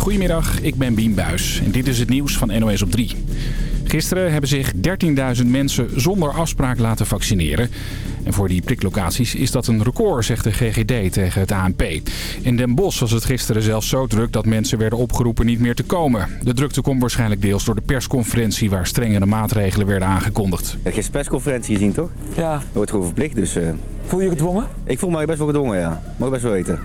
Goedemiddag, ik ben Bien Buis en dit is het nieuws van NOS op 3. Gisteren hebben zich 13.000 mensen zonder afspraak laten vaccineren. En voor die priklocaties is dat een record, zegt de GGD tegen het ANP. In Den Bosch was het gisteren zelfs zo druk dat mensen werden opgeroepen niet meer te komen. De drukte komt waarschijnlijk deels door de persconferentie waar strengere maatregelen werden aangekondigd. Je hebt persconferentie gezien, toch? Ja. Dat wordt gewoon verplicht, dus... Uh... Voel je je gedwongen? Ik voel me best wel gedwongen, ja. Mag ik best wel weten.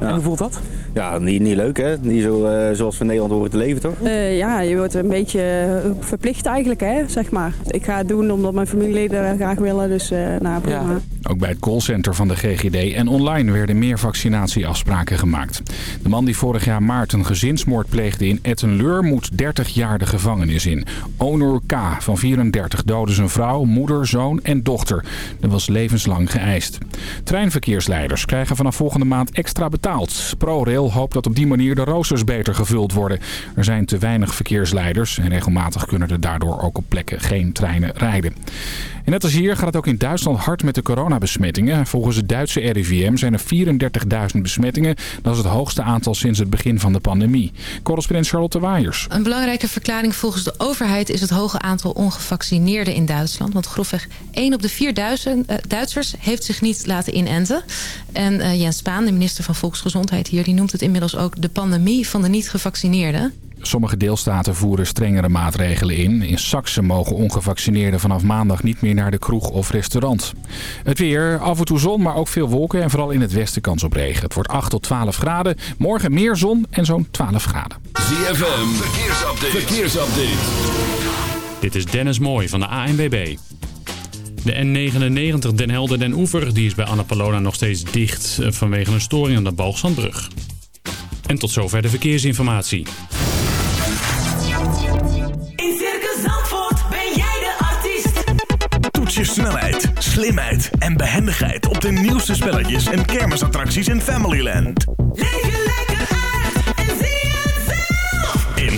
Ja. En hoe voelt dat? Ja, niet, niet leuk hè. Niet zo, uh, zoals we in Nederland horen te leven toch? Uh, ja, je wordt een beetje verplicht eigenlijk hè, zeg maar. Ik ga het doen omdat mijn familieleden graag willen, dus uh, nou prima. Ja. Ook bij het callcenter van de GGD en online werden meer vaccinatieafspraken gemaakt. De man die vorig jaar maart een gezinsmoord pleegde in Ettenleur moet 30 jaar de gevangenis in. Onur K. van 34 doodde zijn vrouw, moeder, zoon en dochter. Dat was levenslang geëist. Treinverkeersleiders krijgen vanaf volgende maand extra ProRail hoopt dat op die manier de roosters beter gevuld worden. Er zijn te weinig verkeersleiders en regelmatig kunnen er daardoor ook op plekken geen treinen rijden. En net als hier gaat het ook in Duitsland hard met de coronabesmettingen. Volgens het Duitse RIVM zijn er 34.000 besmettingen. Dat is het hoogste aantal sinds het begin van de pandemie. Correspondent Charlotte Waaiers. Een belangrijke verklaring volgens de overheid is het hoge aantal ongevaccineerden in Duitsland. Want grofweg 1 op de 4000 uh, Duitsers heeft zich niet laten inenten. En uh, Jens Spaan, de minister van Volksgezondheid hier, die noemt het inmiddels ook de pandemie van de niet-gevaccineerden. Sommige deelstaten voeren strengere maatregelen in. In Saxe mogen ongevaccineerden vanaf maandag niet meer naar de kroeg of restaurant. Het weer, af en toe zon, maar ook veel wolken en vooral in het westen kans op regen. Het wordt 8 tot 12 graden. Morgen meer zon en zo'n 12 graden. ZFM, verkeersupdate. verkeersupdate. Dit is Dennis Mooij van de ANWB. De N99 Den Helder Den Oever die is bij Annapolona nog steeds dicht vanwege een storing aan de Balgzandbrug. En tot zover de verkeersinformatie. In Circus Zandvoort ben jij de artiest. Toets je snelheid, slimheid en behendigheid op de nieuwste spelletjes en kermisattracties in Familyland. Leef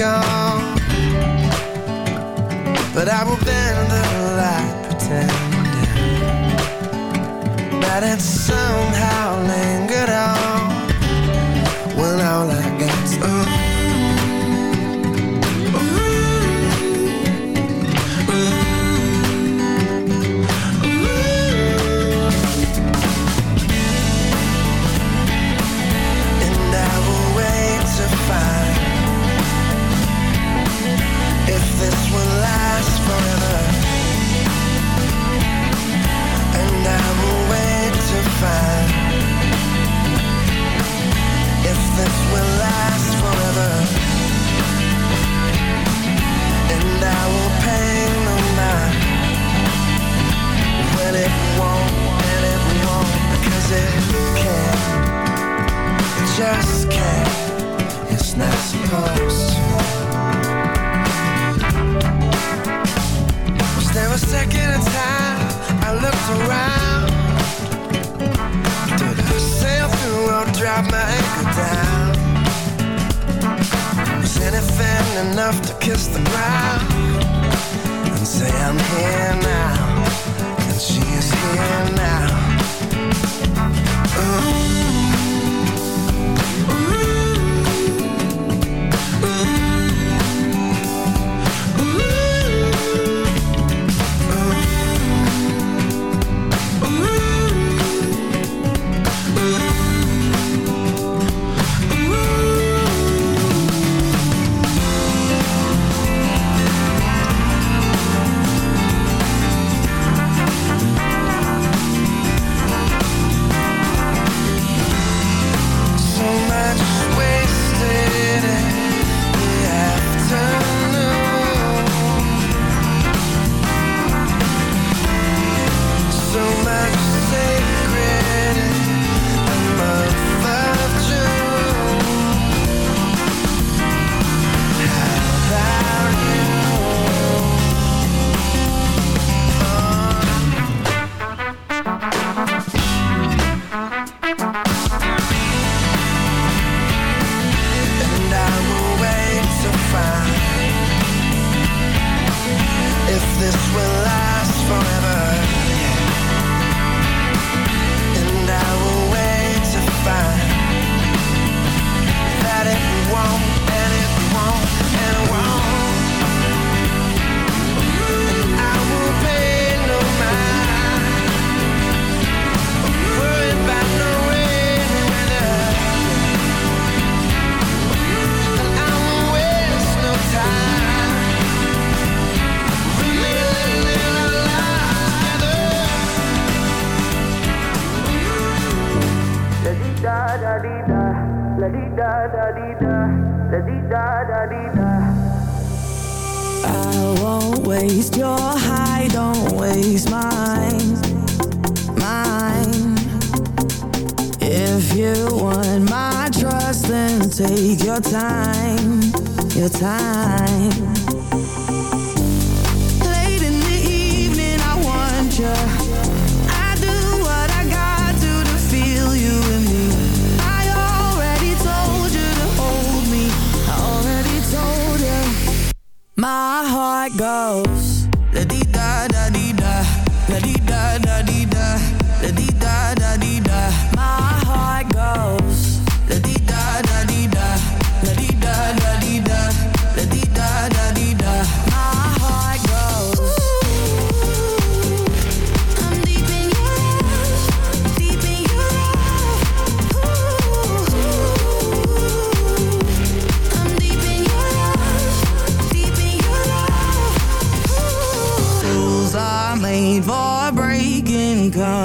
Gone. But I will bend the light pretending That it somehow just can't. It's not supposed to. Was there a second time I looked around? Did I sail through or drop my anchor down? Was anything enough to kiss the ground and say I'm here now and she is here now? Ooh. Take your time, your time. Late in the evening, I want you. I do what I got to to feel you in me. I already told you to hold me. I already told you. My heart goes.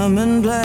come and play.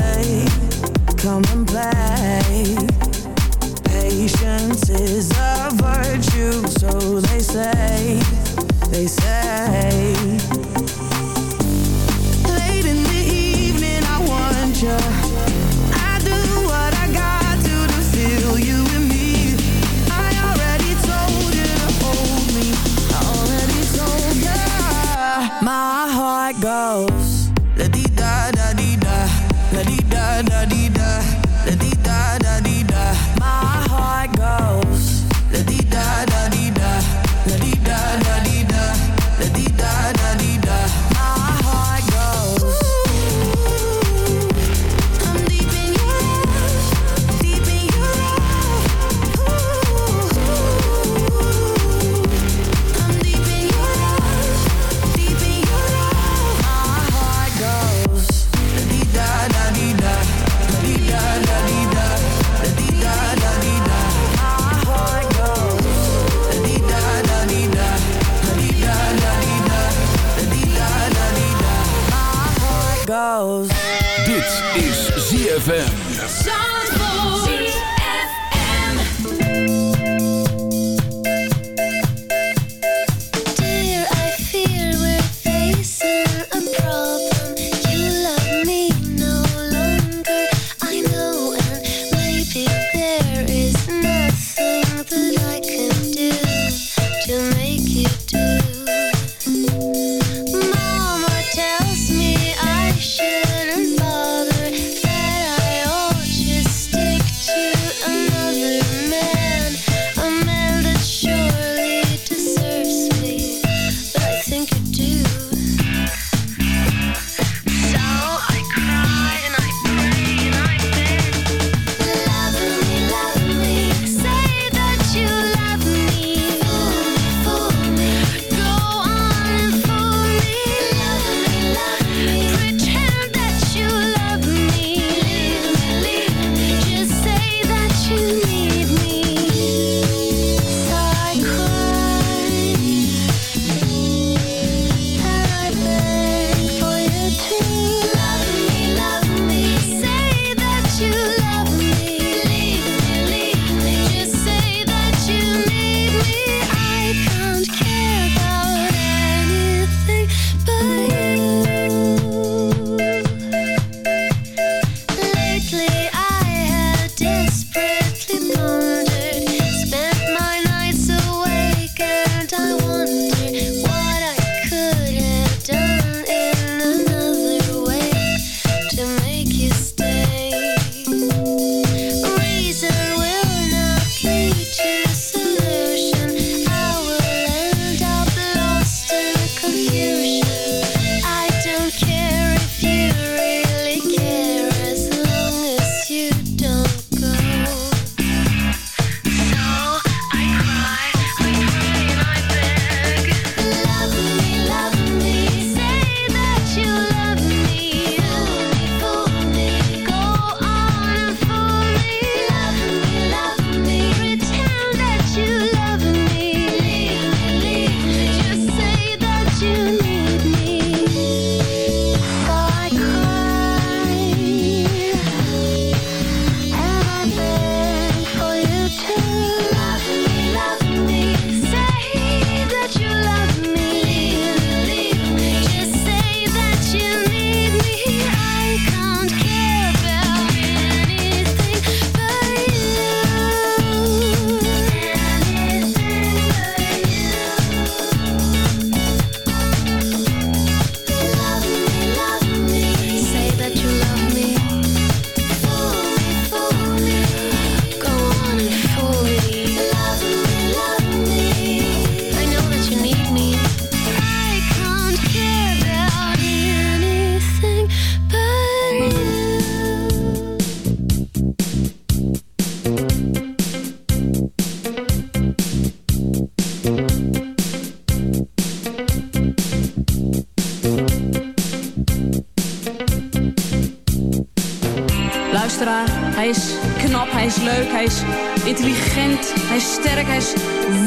Hij is sterk, hij is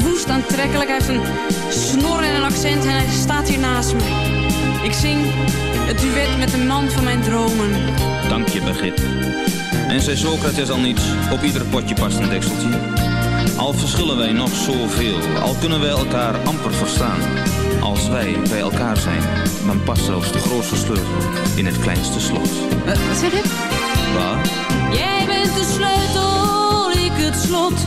woest aantrekkelijk. Hij heeft een snor en een accent en hij staat hier naast me. Ik zing het duet met de man van mijn dromen. Dank je, begrip. En zei Socrates al niets, op ieder potje past een dekseltje. Al verschillen wij nog zoveel, al kunnen wij elkaar amper verstaan. Als wij bij elkaar zijn, dan past zelfs de grootste sleutel in het kleinste slot. Wat, wat zeg je? Waar? Jij bent de sleutel, ik het slot.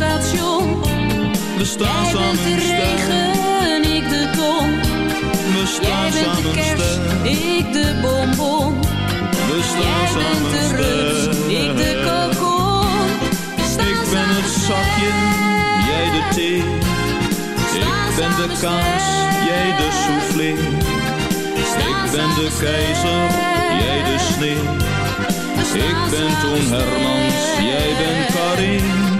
station. we staan Jij bent de regen, ik de ton. We Jij staan bent de samen kerst, sterk, ik de bonbon. we staan Jij bent de rust, ik de kokon. Ik ben het zakje, jij de thee. Ik ben de kaas, jij de soufflé. Ik ben de keizer, jij de sneeuw. Ik ben Toon Hermans, jij bent Karin.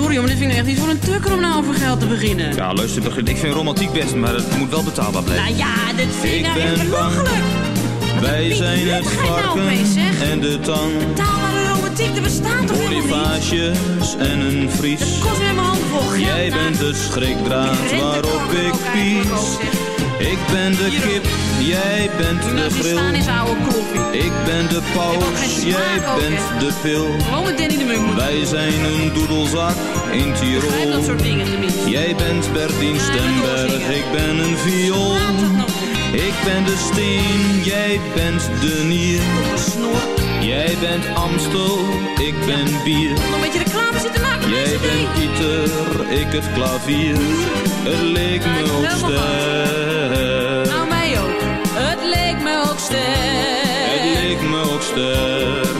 Sorry, maar dit vind ik echt niet voor een tukker om nou over geld te beginnen. Ja, luister, begin- ik vind romantiek best, maar het moet wel betaalbaar blijven. Nou ja, dit vind ik nou ben belachelijk. Wij zijn het nou varken en de tang. Betaalbare romantiek, er bestaat toch helemaal niet? En een vries. Kost weer mijn hand vol geld. Jij bent de schrikdraad waarop ik pies. Ik ben de kip, jij bent de grill. Ik ben de paus, jij bent de pil. Wij zijn een doedelzak in Tirol. dat soort dingen tenminste. Jij bent Bertien Stemberg, ik ben een viool. Ik ben de steen, jij bent de nier. Jij bent Amstel, ik ben bier. Nog een beetje reclame zitten maken Jij bent. Pieter, ik het klavier. Het leek me ook sterk. Me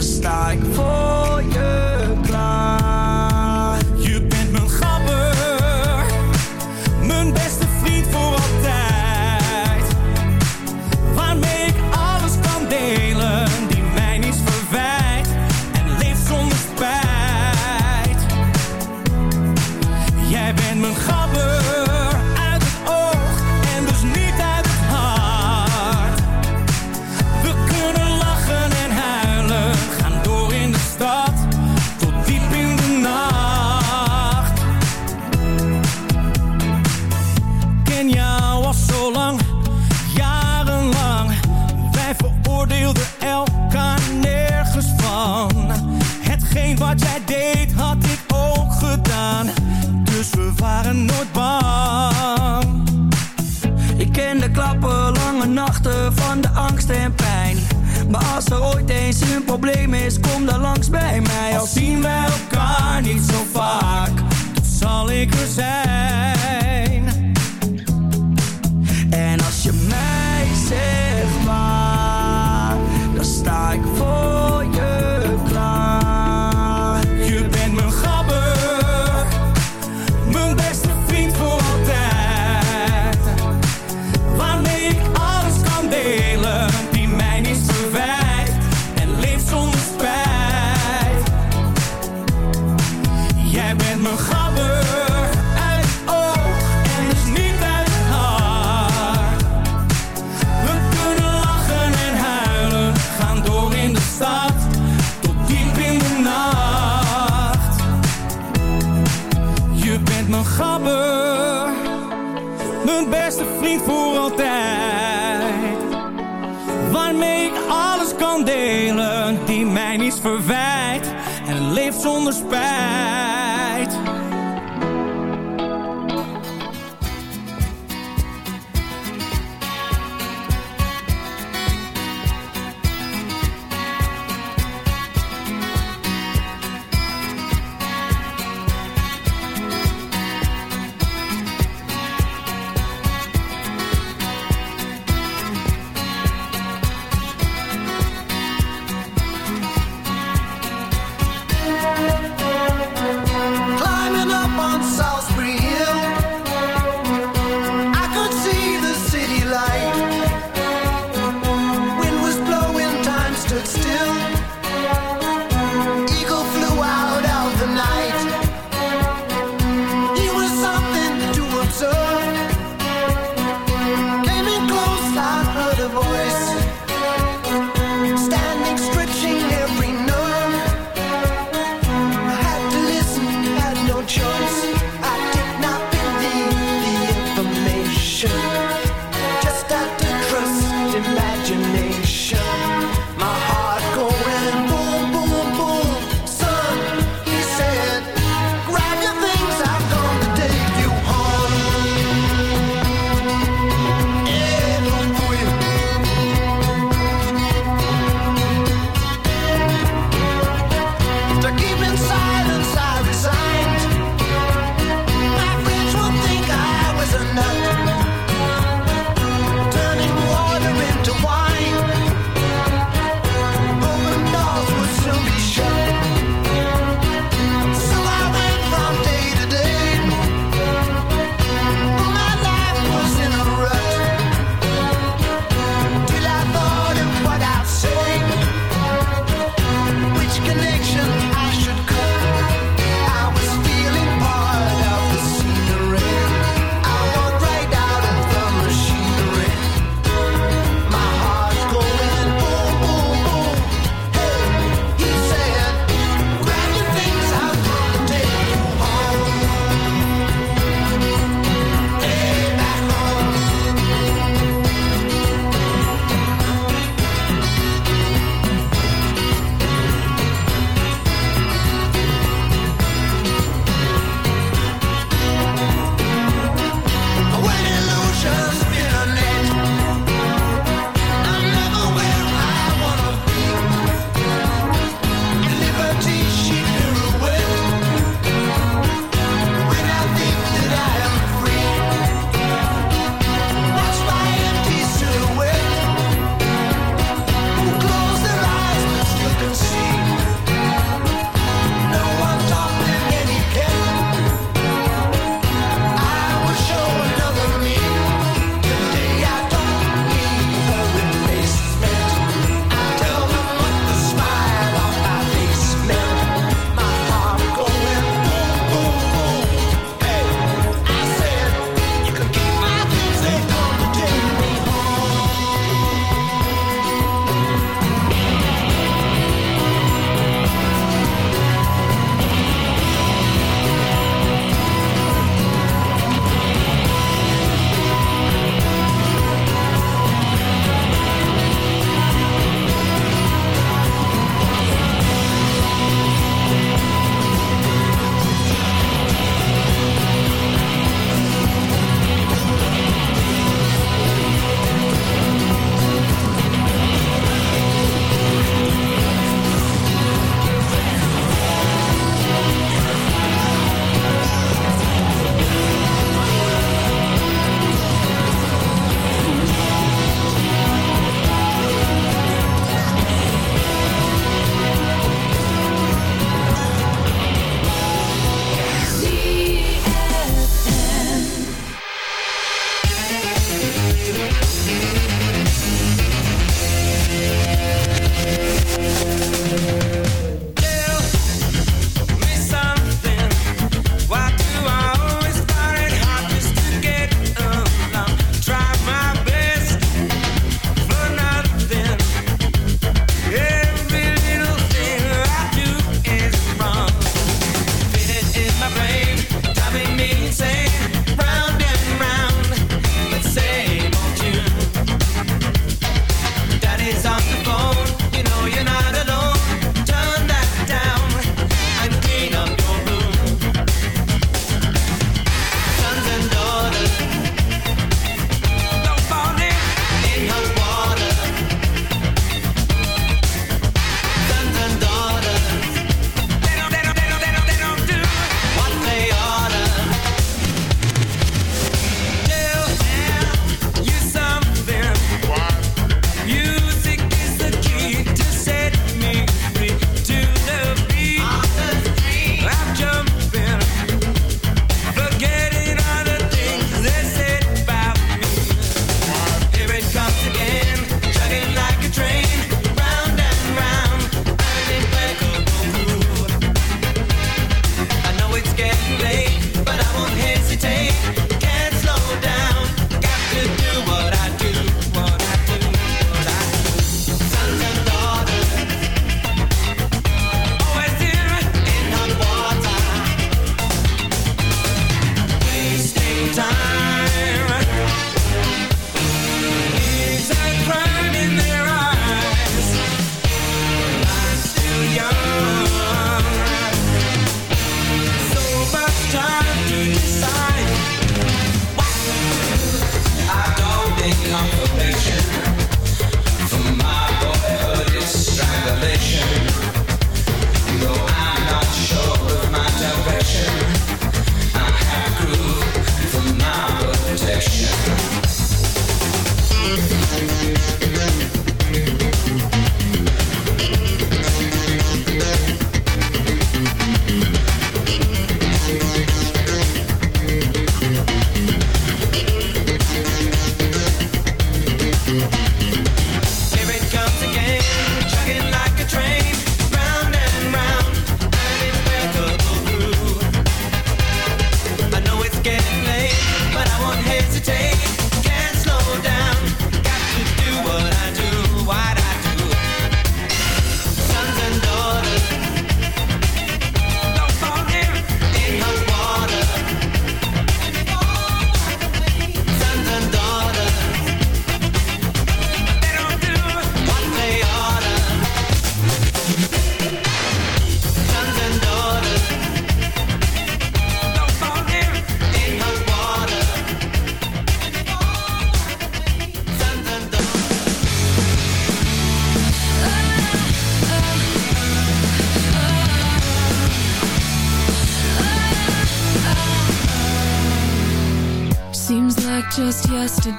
just like for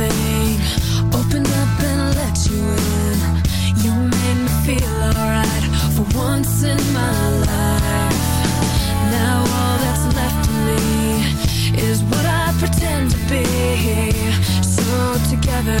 Everything. Opened up and let you in. You made me feel alright for once in my life. Now all that's left of me is what I pretend to be. So together,